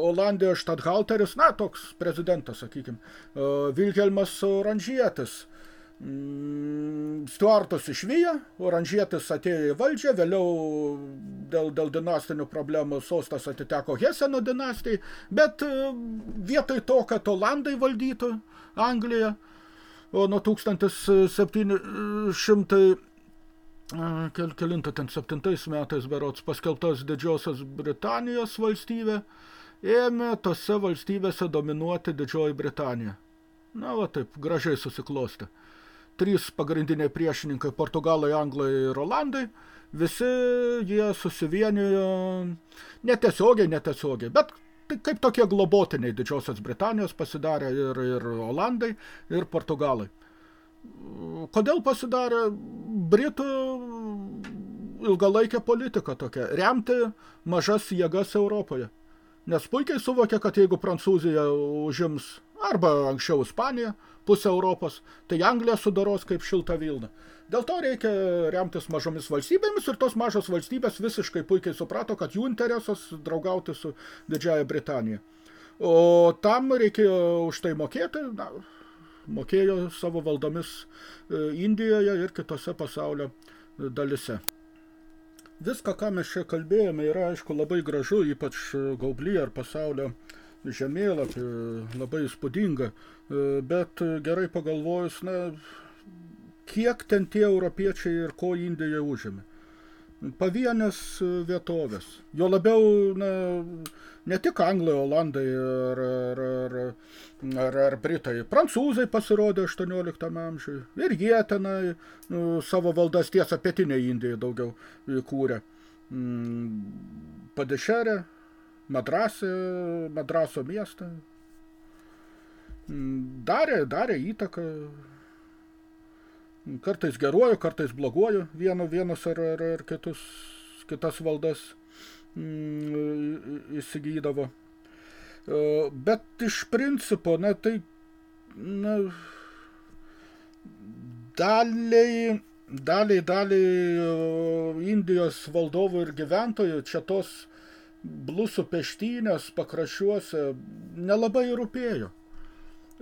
Olandijos štadhalteris, na, toks prezidentas, sakykime, e, Vilhelmas Oranžietis. Mm, Stuartas išvyja, Oranžietis atėjo į valdžią, vėliau dėl, dėl dinastinių problemų sostas atiteko Heseno dinastijai, bet e, vietoj to, kad Olandai valdytų, Angliją, o nuo 1700 kel, kelinto ten septintais metais berots paskelbtos Didžiosios Britanijos valstybė, ėmė tose valstybėse dominuoti Didžioji Britanija. Na, va taip, gražiai susiklosti. Trys pagrindiniai priešininkai – Portugalai, Anglai ir Olandai – visi jie susivienijo netiesiogiai, netiesiogiai, bet kaip tokie globotiniai Didžiosios Britanijos pasidarė ir, ir Olandai, ir Portugalai. Kodėl pasidarė Britų ilgalaikė politika tokia? Remti mažas jėgas Europoje. Nes puikiai suvokia, kad jeigu Prancūzija užims arba anksčiau Ispanija, pusę Europos, tai Anglija sudaros kaip šilta vilna. Dėl to reikia remtis mažomis valstybėmis ir tos mažos valstybės visiškai puikiai suprato, kad jų interesas draugauti su Didžiaja Britanija. O tam reikėjo už tai mokėti, na, mokėjo savo valdomis e, Indijoje ir kitose pasaulio dalise. Viską, ką mes čia kalbėjome, yra aišku labai gražu, ypač Gaubly ar pasaulio žemėlapį, labai įspūdinga, e, bet gerai pagalvojus, na, kiek ten tie europiečiai ir ko Indija užėmė. pavienės vietovės. Jo labiau, na, ne tik anglai, olandai ar, ar, ar, ar, ar britai, prancūzai pasirodė 18 amžiui. Ir jie tenai nu, savo valdas tiesą pietinė Indija daugiau kūrė. Mm, Padešerė, Madrasė, Madraso miestą. Darė, darė įtaką kartais geruoju, kartais bloguoju vieno, vienus ar, ar, ar kitus, kitas valdas mm, įsigydavo. E, bet iš principo, na tai, na, daliai, daliai, daliai Indijos valdovų ir gyventojų čia tos blusų peštynės pakraščiuose nelabai rūpėjo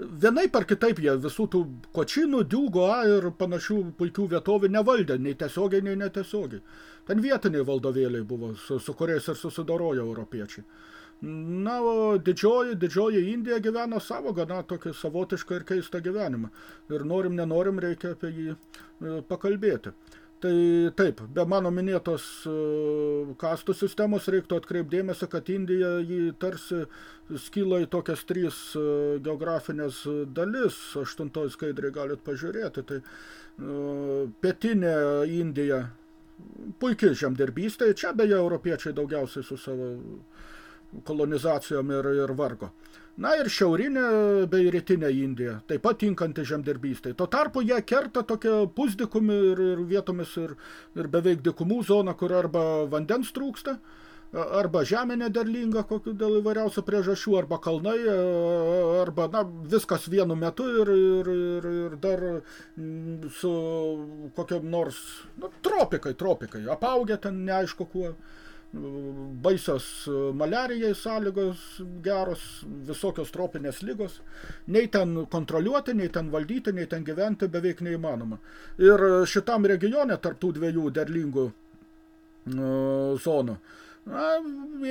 vienaip ar kitaip jie visų tų kočinų, diugo ir panašių puikių vietovių nevaldė, nei tiesiogiai, nei netiesiogiai. Ten vietiniai valdovėliai buvo, su, su kuriais ir susidorojo europiečiai. Na, o didžioji, didžioji Indija gyveno savo gana tokį savotišką ir keistą gyvenimą. Ir norim, nenorim, reikia apie jį e, pakalbėti. Tai taip, be mano minėtos e, kastų sistemos reiktų atkreipdėmėsi, kad Indija jį tarsi skyla į tokias trys e, geografinės dalis, aštuntoj skaidriai galit pažiūrėti, tai e, pietinė Indija, puikiai žemdirbystė, čia beje europiečiai daugiausiai su savo kolonizacijom ir, ir vargo. Na ir šiaurinė bei rytinė Indija, taip pat tinkanti žemdirbystai. Tuo tarpu jie kerta tokią pusdikumį ir, ir vietomis ir, ir beveik dikumų zoną, kur arba vandens trūksta, arba žemė nederlinga kokiu dėl įvairiausių priežasčių, arba kalnai, arba na, viskas vienu metu ir, ir, ir, ir dar su kokiam nors nu, tropikai, tropikai, apaugę ten neaišku kuo baisios e, maliarijai sąlygos geros, visokios tropinės lygos. Nei ten kontroliuoti, nei ten valdyti, nei ten gyventi beveik neįmanoma. Ir šitam regione tarp tų dviejų derlingų uh, zonų na,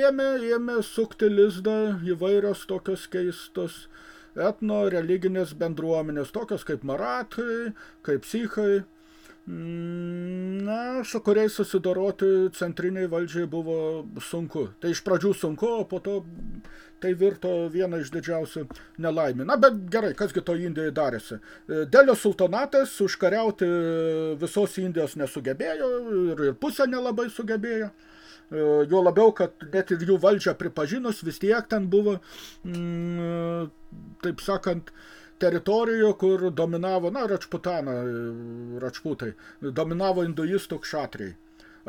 ėmė, ėmė sukti lizdą įvairios tokios keistos etno religinės bendruomenės, tokios kaip maratai, kaip psichai, na, su kuriais susidoroti centriniai valdžiai buvo sunku. Tai iš pradžių sunku, o po to tai virto viena iš didžiausių nelaimė. Na, bet gerai, kasgi to Indijai darėsi. Delio sultonatas užkariauti visos Indijos nesugebėjo ir, ir pusę nelabai sugebėjo. Jo labiau, kad net ir jų valdžią pripažinus, vis tiek ten buvo, mm, taip sakant, teritorijų, kur dominavo, na, Račputana, Račputai, dominavo hinduistų kšatriai.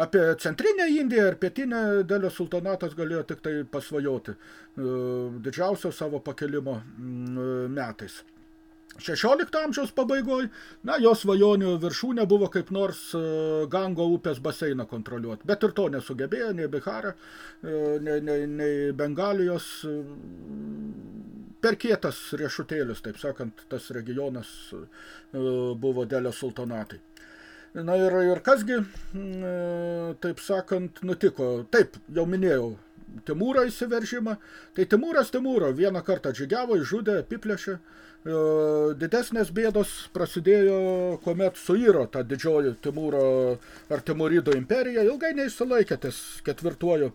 Apie centrinę Indiją ir pietinę Delio sultonatas galėjo tik tai pasvajoti e, didžiausio savo pakelimo metais. 16 amžiaus pabaigoj, na, jos svajonių viršūnė buvo kaip nors e, Gango upės baseiną kontroliuoti, bet ir to nesugebėjo, nei Bihara, e, nei, nei, nei Bengalijos per kietas riešutėlis, taip sakant, tas regionas e, buvo Delio sultonatai. Na ir, ir kasgi, e, taip sakant, nutiko. Taip, jau minėjau, Timūro įsiveržimą. Tai Timūras Timūro vieną kartą džigiavo, išžudė, apiplėšė. E, didesnės bėdos prasidėjo, kuomet suiro ta didžioji Timūro ar Timūrido imperija, ilgai neįsilaikė ties ketvirtuoju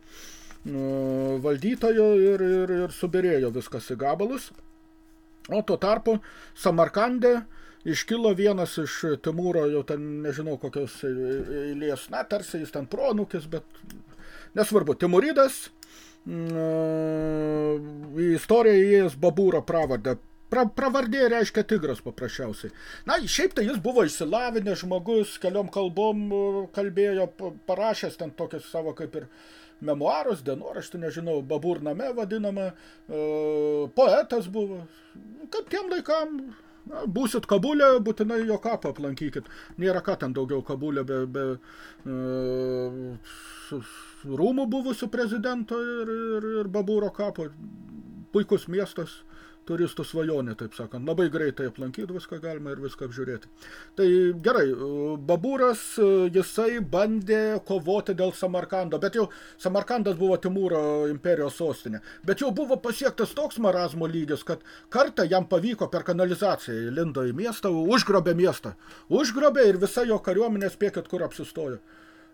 Nu, valdytojo ir, ir, ir subirėjo viskas į gabalus. O tuo tarpu Samarkandė iškilo vienas iš Timūro, jau ten nežinau kokios eilės, na, tarsi jis ten pronukis, bet nesvarbu, Timuridas mm, į istoriją įėjęs Babūro pravardę. Pra, pravardė reiškia tigras paprasčiausiai. Na, šiaip tai jis buvo išsilavinęs žmogus, keliom kalbom kalbėjo, parašęs ten tokias savo kaip ir memuarus, dienoraštį, nežinau, baburname vadinama, e, poetas buvo. Kaip tiem laikam, na, būsit Kabulė, būtinai jo kapą aplankykit. Nėra ką ten daugiau Kabulė be, be e, rūmų buvusių prezidento ir, ir, ir babūro kapo. Puikus miestas turistų svajonė, taip sakant. Labai greitai aplankyti viską galima ir viską apžiūrėti. Tai gerai, Babūras, jisai bandė kovoti dėl Samarkando, bet jau Samarkandas buvo Timūro imperijos sostinė. Bet jau buvo pasiektas toks marazmo lygis, kad kartą jam pavyko per kanalizaciją lindo į miestą, užgrobė miestą. Užgrobė ir visa jo kariuomenė spėkit, kur apsistojo.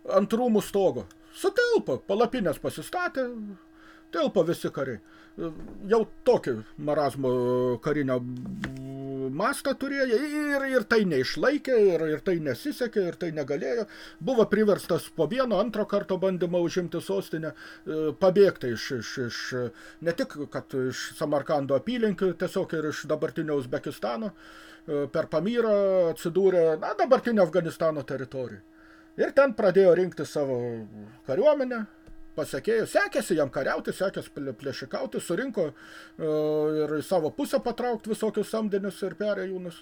ant rūmų stogo. Sutilpo, palapinės pasistatė, tilpo visi kariai. Jau tokį marazmo karinio mastą turėjo ir, ir tai neišlaikė, ir, ir tai nesisekė, ir tai negalėjo. Buvo priverstas po vieno antro karto bandymo užimti sostinę, pabėgti iš, iš, iš ne tik kad iš Samarkando apylinkių, tiesiog ir iš dabartinio Uzbekistano, per Pamyrą atsidūrė na, dabartinio Afganistano teritorijoje. Ir ten pradėjo rinkti savo kariuomenę, pasekėjų, sekėsi jam kariauti, sekėsi plėšikauti, surinko uh, ir į savo pusę patraukti visokius samdinius ir perėjūnus.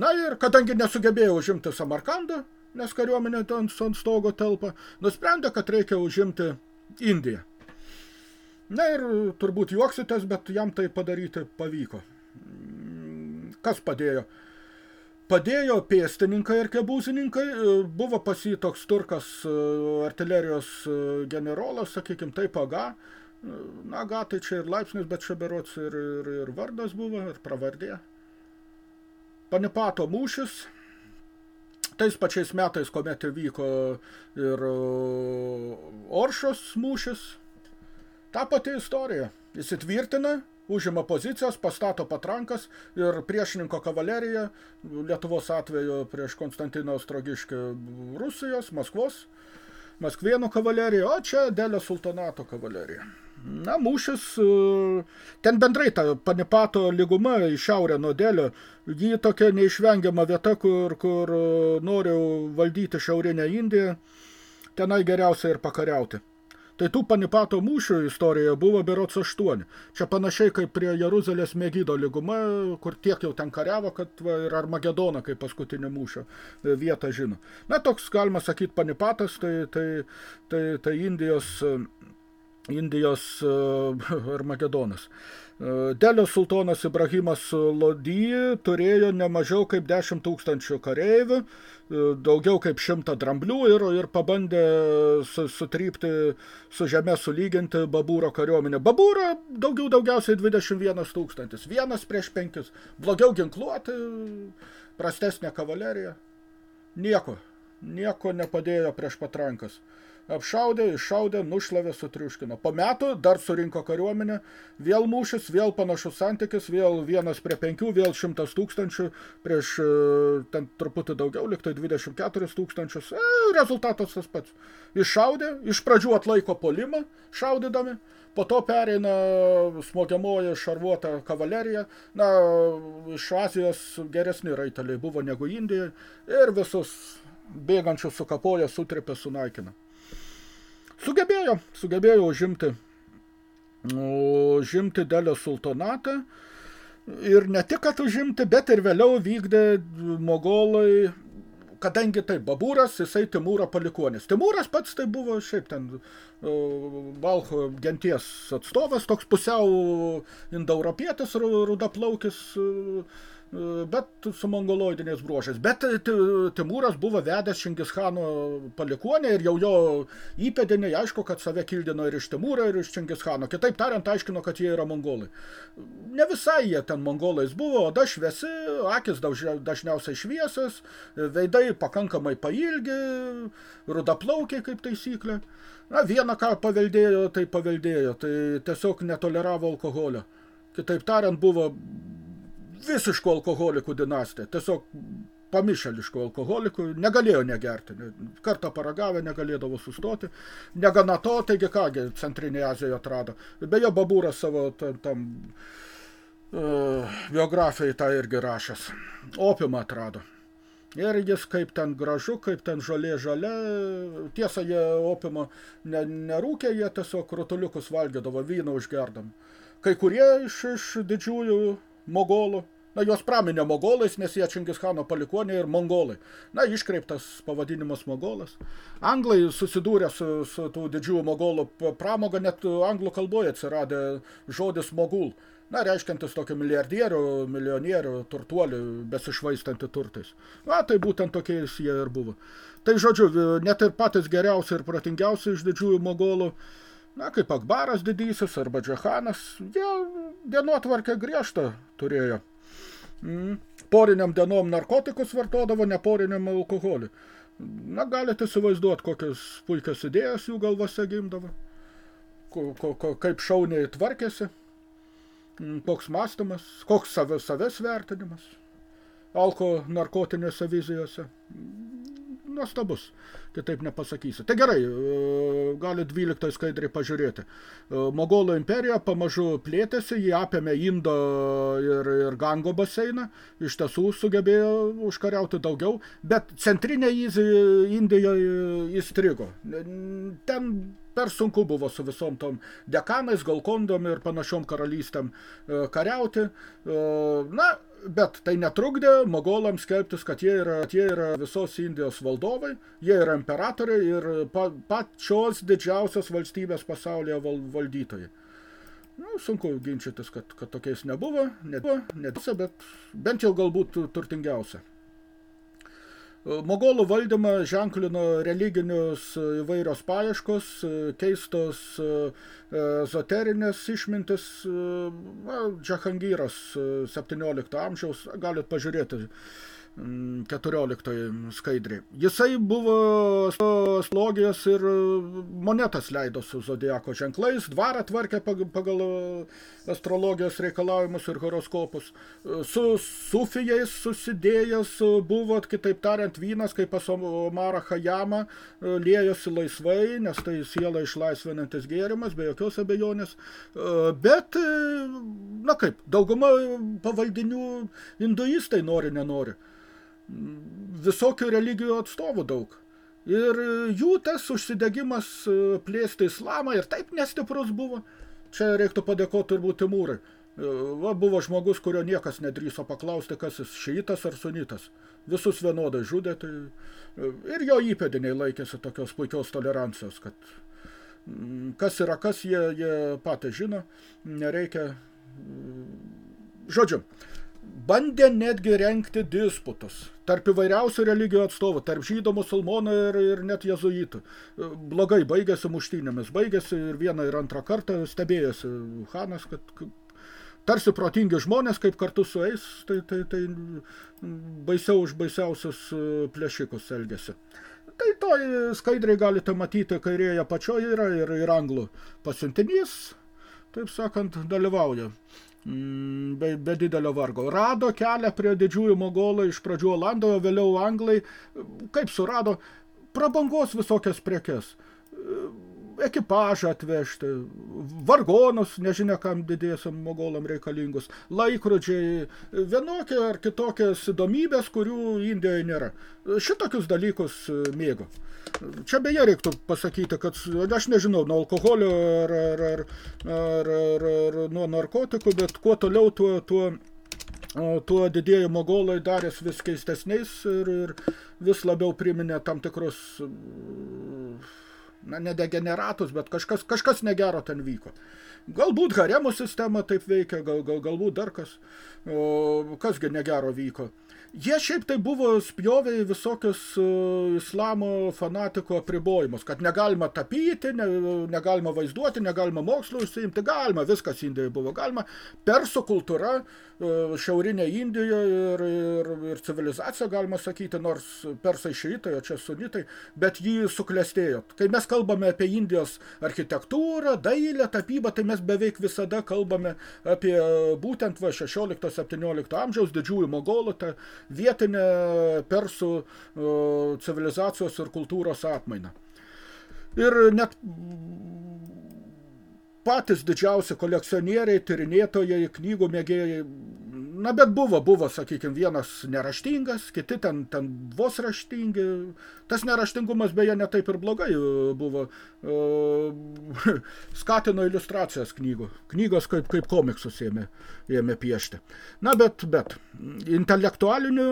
Na ir kadangi nesugebėjo užimti Samarkandą, nes kariuomenė ten ant stogo telpa, nusprendė, kad reikia užimti Indiją. Na ir turbūt juoksitės, bet jam tai padaryti pavyko. Kas padėjo? Padėjo pėstininkai ir kebūzininkai, e, buvo pas jį toks turkas e, artilerijos e, generolas, sakykim, taip aga. Na, aga, tai čia ir laipsnis, bet čia berots ir, ir, ir vardas buvo, ir pravardė. Panipato mūšis, tais pačiais metais, kuomet vyko ir Oršos mūšis, ta pati istorija. Įsitvirtina, užima pozicijas, pastato patrankas ir priešininko kavalerija, Lietuvos atveju prieš Konstantino Ostrogiškį Rusijos, Maskvos, Maskvėnų kavalerija, o čia Delio sultonato kavalerija. Na, mūšis, e, ten bendrai ta Panipato lyguma į šiaurę nuo Delio, ji tokia neišvengiama vieta, kur, kur e, noriu valdyti šiaurinę Indiją, tenai geriausia ir pakariauti. Tai tų panipato mūšių istorijoje buvo berots aštuoni. Čia panašiai kaip prie Jeruzalės Megido lyguma, kur tiek jau ten kariavo, kad va, ir Armagedoną kaip paskutinį mūšio e, vietą žino. Na, toks, galima sakyti, panipatas, tai, tai, tai, tai Indijos, Indijos uh, Armagedonas. E, Delio sultonas Ibrahimas Lody turėjo ne mažiau kaip 10 tūkstančių kareivių, e, daugiau kaip šimtą dramblių ir, ir pabandė su, sutrypti, su žeme sulyginti Babūro kariuomenę. Babūro daugiau daugiausiai 21 tūkstantis, vienas prieš penkis, blogiau ginkluoti, prastesnė kavalerija. Nieko, nieko nepadėjo prieš patrankas apšaudė, iššaudė, nušlavė, sutriuškino. Po metų dar surinko kariuomenę, vėl mūšis, vėl panašus santykis, vėl vienas prie penkių, vėl šimtas tūkstančių, prieš e, ten truputį daugiau, liktai 24 tūkstančius. E, rezultatas tas pats. Iššaudė, iš pradžių atlaiko polimą, šaudydami, po to pereina smogiamoji šarvuota kavalerija, na, iš Azijos geresni raiteliai buvo negu Indija ir visus bėgančius sukapoja, sutripė, sunaikina. Sugebėjo, sugebėjo užimti, užimti Delio sultonatą ir ne tik, kad užimti, bet ir vėliau vykdė mogolai, kadangi tai Babūras, jisai Timūro palikuonis. Timūras pats tai buvo šiaip ten Valcho genties atstovas, toks pusiau indoeuropietis, rudaplaukis, bet su mongoloidiniais bruožais. Bet Timūras buvo vedęs Čingischano palikuonę ir jau jo įpėdiniai, aišku, kad save kildino ir iš Timūro, ir iš Čingischano. Kitaip tariant, aiškino, kad jie yra mongolai. Ne visai jie ten mongolais buvo, oda šviesi, akis dažniausiai šviesas, veidai pakankamai pailgi, rudaplaukiai kaip taisyklė. Na, vieną ką paveldėjo, tai paveldėjo, tai tiesiog netoleravo alkoholio. Kitaip tariant, buvo visiškų alkoholikų dinastija, tiesiog pamišeliškų alkoholikų, negalėjo negerti, kartą paragavę negalėdavo sustoti, negana to, taigi kągi Centrinėje Azijoje atrado. Beje, Babūras savo tam, tam uh, biografijai tą irgi rašęs, opiumą atrado. Ir jis kaip ten gražu, kaip ten žalė žalia, tiesa, jie opimo ne, nerūkė, jie tiesiog rutuliukus valgydavo, vyną užgerdami. Kai kurie iš, iš didžiųjų mogolų, Na, jos praminė mogolais, nes jie Čingischano palikuonė ir mongolai. Na, iškreiptas pavadinimas mogolas. Anglai susidūrė su, su tų didžiųjų mogolų pramoga, net anglų kalboje atsiradė žodis mogul. Na, reiškiantis tokį milijardierių, milijonierių, turtuolių, besišvaistantį turtais. Na, tai būtent tokiais jie ir buvo. Tai, žodžiu, net ir patys geriausi ir protingiausi iš didžiųjų mogolų, na, kaip Akbaras didysis arba Džehanas, jie dienotvarkę griežtą turėjo. Mm. Poriniam dienom narkotikus vartodavo, neporiniam alkoholį. Na, galite įsivaizduoti, kokias puikias idėjas jų galvose gimdavo, kaip šauniai tvarkėsi, koks mąstymas, koks savęs, savęs vertinimas, alko narkotinėse vizijose. Nuostabus kitaip nepasakysi. Tai gerai, e, gali 12 skaidriai pažiūrėti. E, Mogolo imperija pamažu plėtėsi, jį apėmė Indo ir, ir Gango baseiną, iš tiesų sugebėjo užkariauti daugiau, bet centrinė Indijoje įstrigo. Ten per sunku buvo su visom tom dekanais, Golkondom ir panašiom karalystėm e, kariauti. Na, Bet tai netrukdė mogolams skelbtis, kad jie yra, jie yra visos Indijos valdovai, jie yra imperatoriai ir pa, pačios didžiausios valstybės pasaulyje val, valdytojai. Nu, sunku ginčytis, kad, kad tokiais nebuvo, nebuvo, nebuvo, bet bent jau galbūt turtingiausia. Mogolų valdymą ženklino religinius įvairios paieškos, keistos ezoterinės išmintis. Džahangyras 17 amžiaus, galit pažiūrėti 14 skaidrė. Jisai buvo astrologijos ir monetas leido su zodiako ženklais, dvarą tvarkė pagal astrologijos reikalavimus ir horoskopus. Su sufijais susidėjęs buvo, kitaip tariant, vynas, kaip pas Omarą Hajamą, liejosi laisvai, nes tai siela išlaisvinantis gėrimas, be jokios abejonės. Bet, na kaip, dauguma pavaldinių hinduistai nori, nenori visokių religijų atstovų daug. Ir jų tas užsidegimas e, plėsti islamą ir taip nestiprus buvo. Čia reiktų padėkoti turbūt Timūrai. E, va, buvo žmogus, kurio niekas nedrįso paklausti, kas jis šeitas ar sunitas. Visus vienodai žudė. Tai... E, ir jo įpėdiniai laikėsi tokios puikios tolerancijos, kad mm, kas yra kas, jie, jie patys žino. Nereikia... Žodžiu, bandė netgi renkti disputus tarp įvairiausių religijų atstovų, tarp žydų, musulmonų ir, ir net jezuitų. Blogai baigėsi muštynėmis, baigėsi ir vieną ir antrą kartą stebėjosi Hanas, kad tarsi protingi žmonės, kaip kartu su eis, tai, tai, tai baisiau už baisiausius e, plėšikus elgėsi. Tai to skaidriai galite matyti, kairėje pačioje yra ir, ir anglų pasiuntinys, taip sakant, dalyvauja. Mm, be, be didelio vargo. Rado kelią prie didžiųjų mogolų, iš pradžių Olandoje, vėliau Anglai. Kaip surado? Prabangos visokias prekes. Ekipažą atvežti, vargonus, nežinia kam didiesiam mogolam reikalingus, laikrodžiai, vienokie ar kitokias įdomybės, kurių Indijoje nėra. Šitokius dalykus mėgo. Čia beje reiktų pasakyti, kad aš nežinau, nuo alkoholio ar, ar, ar, ar, ar, ar nuo narkotikų, bet kuo toliau, tuo, tuo, tuo didėjimo mogolai darės vis keistesniais ir, ir vis labiau priminė tam tikrus, na, ne degeneratus, bet kažkas, kažkas negero ten vyko. Galbūt haremų sistema taip veikia, gal, gal, galbūt dar kas, o, kasgi negero vyko. Jie šiaip tai buvo spjovę į visokius uh, islamo fanatikų apribojimus, kad negalima tapyti, ne, negalima vaizduoti, negalima mokslo užsiimti, galima, viskas Indijoje buvo galima. Persų kultūra, uh, šiaurinė Indija ir, ir, ir civilizacija, galima sakyti, nors persai šeitai, o čia sunitai, bet jį suklestėjo. Kai mes kalbame apie Indijos architektūrą, dailę, tapybą, tai mes beveik visada kalbame apie būtent va, 16-17 amžiaus didžiųjų mogolų, tą vietinę persų civilizacijos ir kultūros atmainą. Ir net patys didžiausi kolekcionieriai, tyrinėtojai, knygų mėgėjai, na bet buvo, buvo, sakykime, vienas neraštingas, kiti ten, ten vos raštingi. Tas neraštingumas beje ne taip ir blogai buvo. Skatino iliustracijas knygų. Knygos kaip, kaip komiksus ėmė, ėmė piešti. Na bet, bet, intelektualinių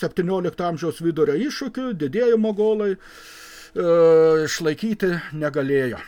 17 amžiaus vidurio iššūkių, didėjimo golai e, išlaikyti negalėjo.